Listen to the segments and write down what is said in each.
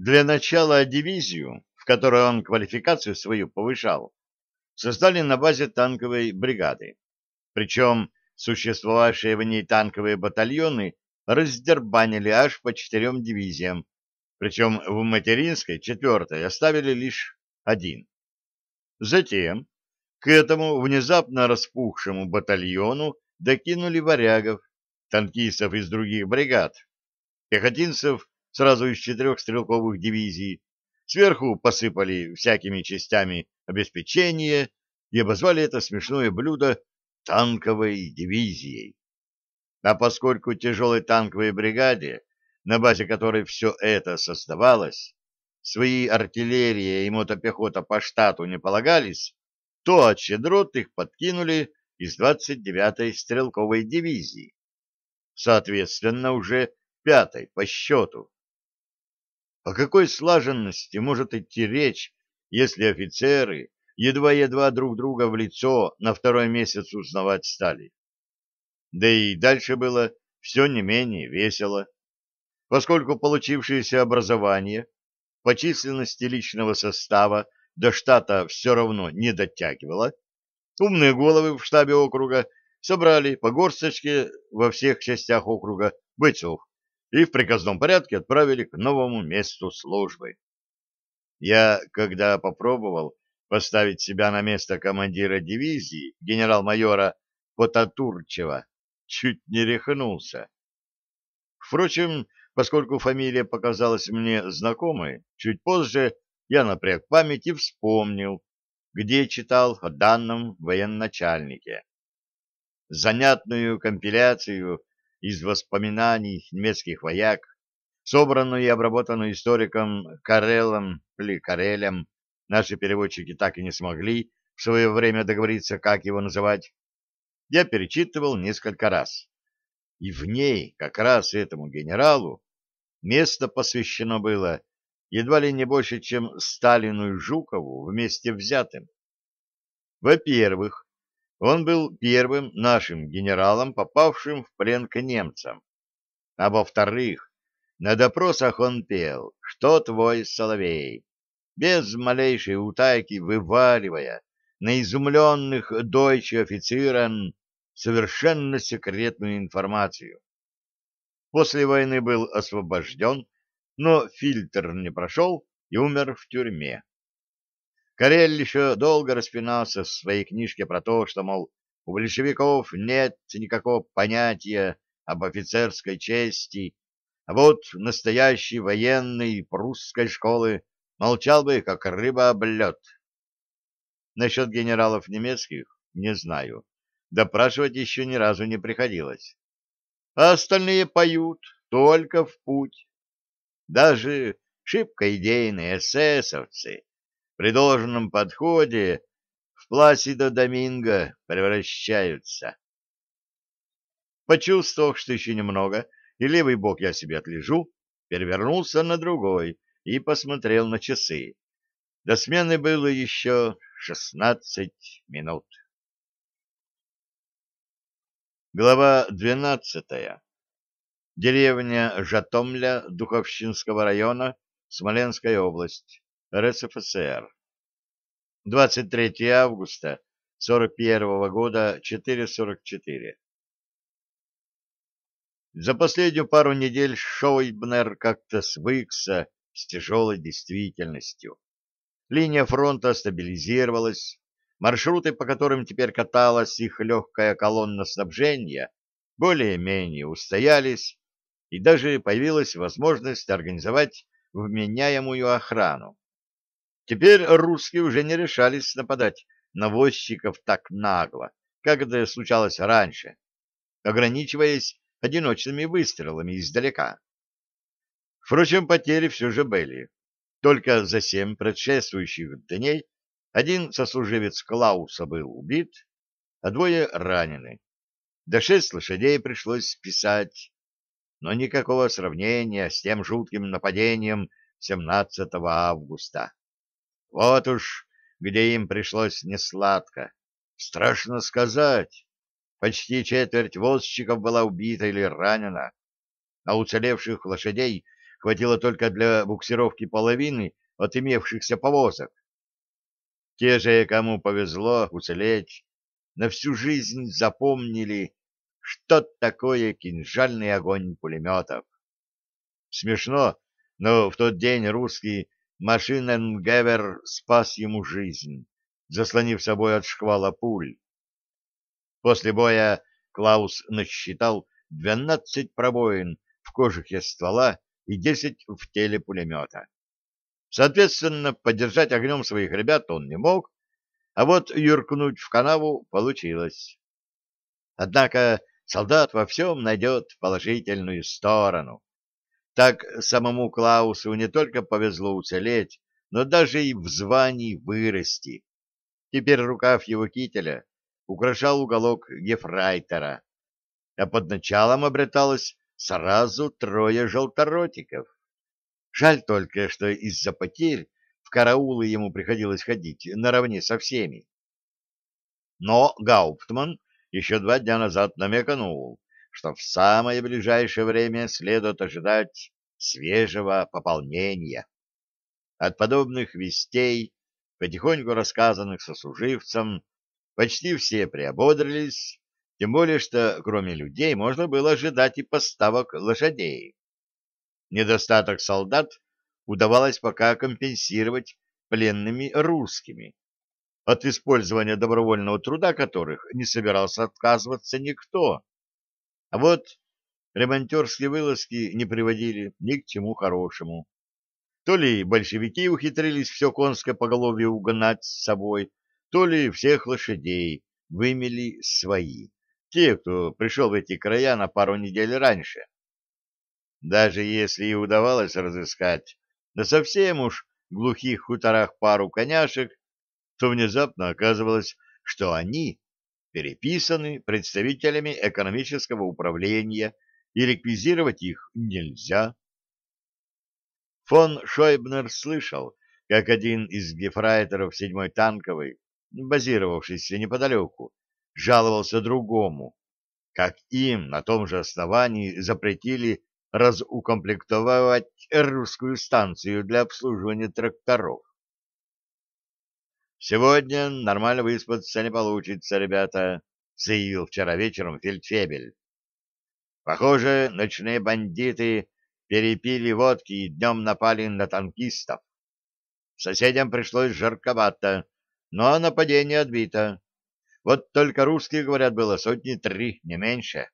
Для начала дивизию, в которой он квалификацию свою повышал, создали на базе танковой бригады. Причем существовавшие в ней танковые батальоны раздербанили аж по четырем дивизиям, причем в материнской, четвертой, оставили лишь один. Затем к этому внезапно распухшему батальону докинули варягов, танкистов из других бригад, пехотинцев сразу из четырех стрелковых дивизий, сверху посыпали всякими частями обеспечения и обозвали это смешное блюдо танковой дивизией. А поскольку тяжелой танковой бригаде, на базе которой все это создавалось, свои артиллерия и мотопехота по штату не полагались, то от щедрот их подкинули из 29-й стрелковой дивизии, соответственно, уже пятой по счету. О какой слаженности может идти речь, если офицеры едва-едва друг друга в лицо на второй месяц узнавать стали? Да и дальше было все не менее весело, поскольку получившееся образование по численности личного состава до штата все равно не дотягивало, умные головы в штабе округа собрали по горсточке во всех частях округа бойцов и в приказном порядке отправили к новому месту службы. Я, когда попробовал поставить себя на место командира дивизии генерал-майора Потатурчева, чуть не рехнулся. Впрочем, поскольку фамилия показалась мне знакомой, чуть позже я напряг память и вспомнил, где читал о данном военачальнике. Занятную компиляцию из воспоминаний немецких вояк, собранную и обработанную историком Карелом или Карелем, наши переводчики так и не смогли в свое время договориться, как его называть, я перечитывал несколько раз. И в ней, как раз этому генералу, место посвящено было едва ли не больше, чем Сталину и Жукову вместе взятым. Во-первых, он был первым нашим генералом, попавшим в плен к немцам. А во-вторых, на допросах он пел «Что твой соловей?», без малейшей утайки вываливая на изумленных дойче офицерам совершенно секретную информацию. После войны был освобожден, но фильтр не прошел и умер в тюрьме. Карель еще долго распинался в своей книжке про то, что, мол, у большевиков нет никакого понятия об офицерской чести, а вот настоящий военный прусской школы молчал бы, как рыба об лед. Насчет генералов немецких не знаю. Допрашивать еще ни разу не приходилось. А остальные поют только в путь. Даже шибко идейные эсэсовцы при должном подходе в Пласидо Доминго превращаются. Почувствовав, что еще немного, и левый бок я себе отлежу, перевернулся на другой и посмотрел на часы. До смены было еще шестнадцать минут. Глава двенадцатая. Деревня Жатомля Духовщинского района, Смоленская область. РСФСР. 23 августа 41 года, 4.44. За последнюю пару недель Шойбнер как-то свыкся с тяжелой действительностью. Линия фронта стабилизировалась, маршруты, по которым теперь каталась их легкая колонна снабжения, более-менее устоялись, и даже появилась возможность организовать вменяемую охрану. Теперь русские уже не решались нападать на возчиков так нагло, как это случалось раньше, ограничиваясь одиночными выстрелами издалека. Впрочем, потери все же были. Только за семь предшествующих дней один сослуживец Клауса был убит, а двое ранены. До шесть лошадей пришлось списать, но никакого сравнения с тем жутким нападением 17 августа. Вот уж где им пришлось несладко. Страшно сказать. Почти четверть возчиков была убита или ранена, а уцелевших лошадей хватило только для буксировки половины от имевшихся повозок. Те же, кому повезло уцелеть, на всю жизнь запомнили, что такое кинжальный огонь пулеметов. Смешно, но в тот день русский Машиненгевер спас ему жизнь, заслонив собой от шквала пуль. После боя Клаус насчитал 12 пробоин в кожухе ствола и 10 в теле пулемета. Соответственно, поддержать огнем своих ребят он не мог, а вот юркнуть в канаву получилось. Однако солдат во всем найдет положительную сторону. Так самому Клаусу не только повезло уцелеть, но даже и в звании вырасти. Теперь рукав его кителя украшал уголок гефрайтера, а под началом обреталось сразу трое желторотиков. Жаль только, что из-за потерь в караулы ему приходилось ходить наравне со всеми. Но Гауптман еще два дня назад намекнул, что в самое ближайшее время следует ожидать свежего пополнения. От подобных вестей, потихоньку рассказанных сослуживцам, почти все приободрились, тем более что кроме людей можно было ожидать и поставок лошадей. Недостаток солдат удавалось пока компенсировать пленными русскими, от использования добровольного труда которых не собирался отказываться никто. А вот ремонтерские вылазки не приводили ни к чему хорошему. То ли большевики ухитрились все конское поголовье угнать с собой, то ли всех лошадей вымели свои, те, кто пришел в эти края на пару недель раньше. Даже если и удавалось разыскать на совсем уж глухих хуторах пару коняшек, то внезапно оказывалось, что они переписаны представителями экономического управления, и реквизировать их нельзя. Фон Шойбнер слышал, как один из гефрайтеров седьмой танковой, базировавшийся неподалеку, жаловался другому, как им на том же основании запретили разукомплектовать русскую станцию для обслуживания тракторов. «Сегодня нормально выспаться не получится, ребята», — заявил вчера вечером фельдфебель. «Похоже, ночные бандиты перепили водки и днем напали на танкистов. Соседям пришлось жарковато, но нападение отбито. Вот только русских, говорят, было сотни три, не меньше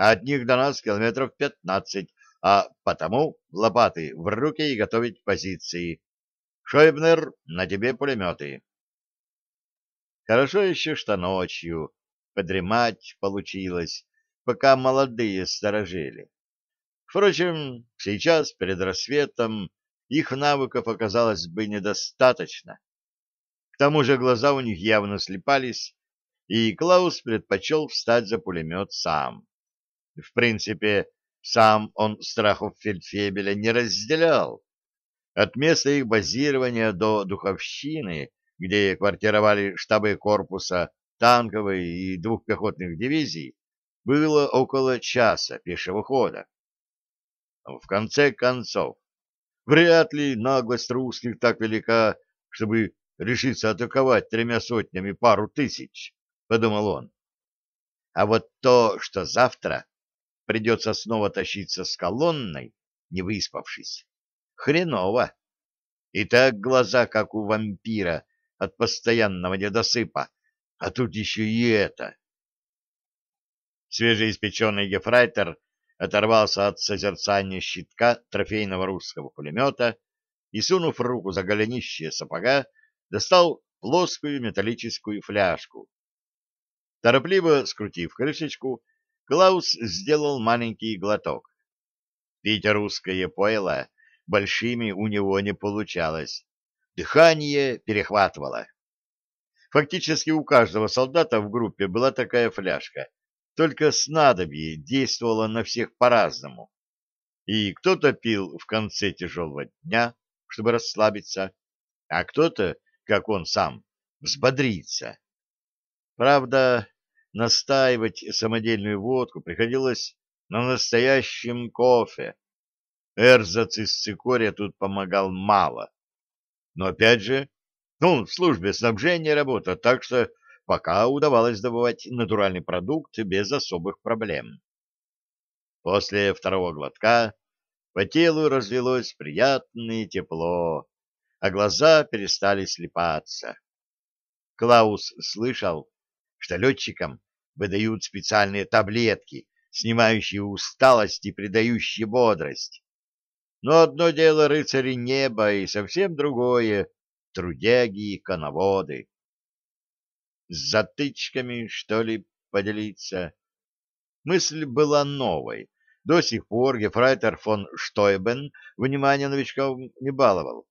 а от них до нас километров пятнадцать, а потому лопаты в руки и готовить позиции. Шойбнер, на тебе пулеметы. Хорошо еще, что ночью подремать получилось, пока молодые сторожили. Впрочем, сейчас, перед рассветом, их навыков оказалось бы недостаточно. К тому же глаза у них явно слепались, и Клаус предпочел встать за пулемет сам. В принципе, сам он страхов фельдфебеля не разделял. От места их базирования до Духовщины, где квартировали штабы корпуса танковой и двух пехотных дивизий, было около часа пешего хода. В конце концов, вряд ли наглость русских так велика, чтобы решиться атаковать тремя сотнями пару тысяч, — подумал он. А вот то, что завтра придется снова тащиться с колонной, не выспавшись. Хреново. И так глаза, как у вампира, от постоянного недосыпа, а тут еще и это. Свежеиспеченный гефрайтер оторвался от созерцания щитка трофейного русского пулемета и, сунув руку за голенище сапога, достал плоскую металлическую фляжку. Торопливо скрутив крышечку, Клаус сделал маленький глоток. Пить русское пойло большими у него не получалось. Дыхание перехватывало. Фактически у каждого солдата в группе была такая фляжка, только снадобье действовало на всех по-разному. И кто-то пил в конце тяжелого дня, чтобы расслабиться, а кто-то, как он сам, взбодриться. Правда, настаивать самодельную водку приходилось на настоящем кофе. Эрзац из Цикория тут помогал мало. Но опять же, ну, в службе снабжения работа, так что пока удавалось добывать натуральный продукт без особых проблем. После второго глотка по телу разлилось приятное тепло, а глаза перестали слепаться. Клаус слышал, что летчикам выдают специальные таблетки, снимающие усталость и придающие бодрость. Но одно дело рыцари неба и совсем другое — трудяги и коноводы. С затычками, что ли, поделиться? Мысль была новой. До сих пор Гефрайтер фон Штойбен внимание новичков не баловал.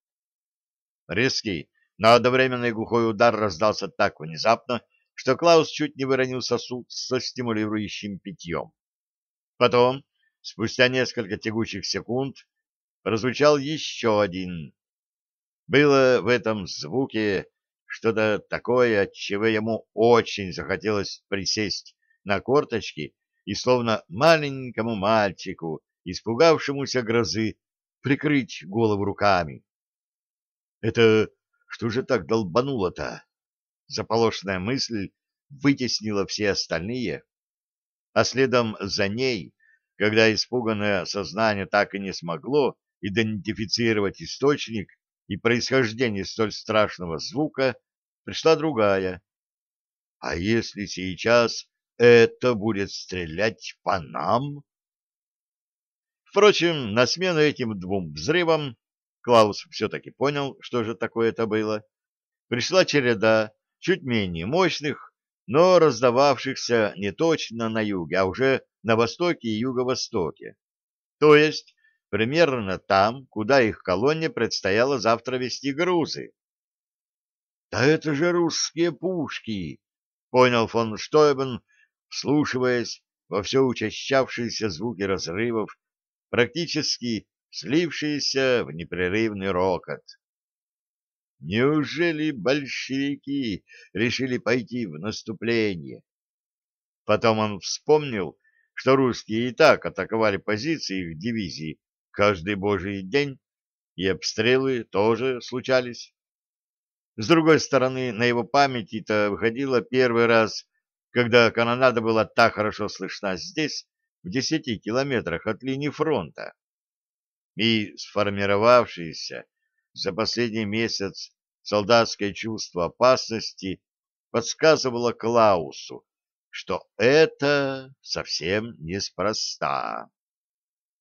Резкий, но одновременный глухой удар раздался так внезапно, что Клаус чуть не выронил сосуд со стимулирующим питьем. Потом, спустя несколько тягучих секунд, прозвучал еще один. Было в этом звуке что-то такое, от чего ему очень захотелось присесть на корточки и, словно маленькому мальчику, испугавшемуся грозы, прикрыть голову руками. Это что же так долбануло-то? Заполошная мысль вытеснила все остальные, а следом за ней, когда испуганное сознание так и не смогло идентифицировать источник и происхождение столь страшного звука, пришла другая. А если сейчас это будет стрелять по нам? Впрочем, на смену этим двум взрывам Клаус все-таки понял, что же такое это было. Пришла череда чуть менее мощных, но раздававшихся не точно на юге, а уже на востоке и юго-востоке. То есть примерно там, куда их колонне предстояло завтра вести грузы. «Да это же русские пушки!» — понял фон Штойбен, вслушиваясь во все учащавшиеся звуки разрывов, практически слившиеся в непрерывный рокот. Неужели большевики решили пойти в наступление? Потом он вспомнил, что русские и так атаковали позиции их дивизии каждый божий день, и обстрелы тоже случались. С другой стороны, на его памяти-то выходило первый раз, когда канонада была так хорошо слышна здесь, в десяти километрах от линии фронта и сформировавшееся за последний месяц солдатское чувство опасности подсказывало Клаусу, что это совсем неспроста.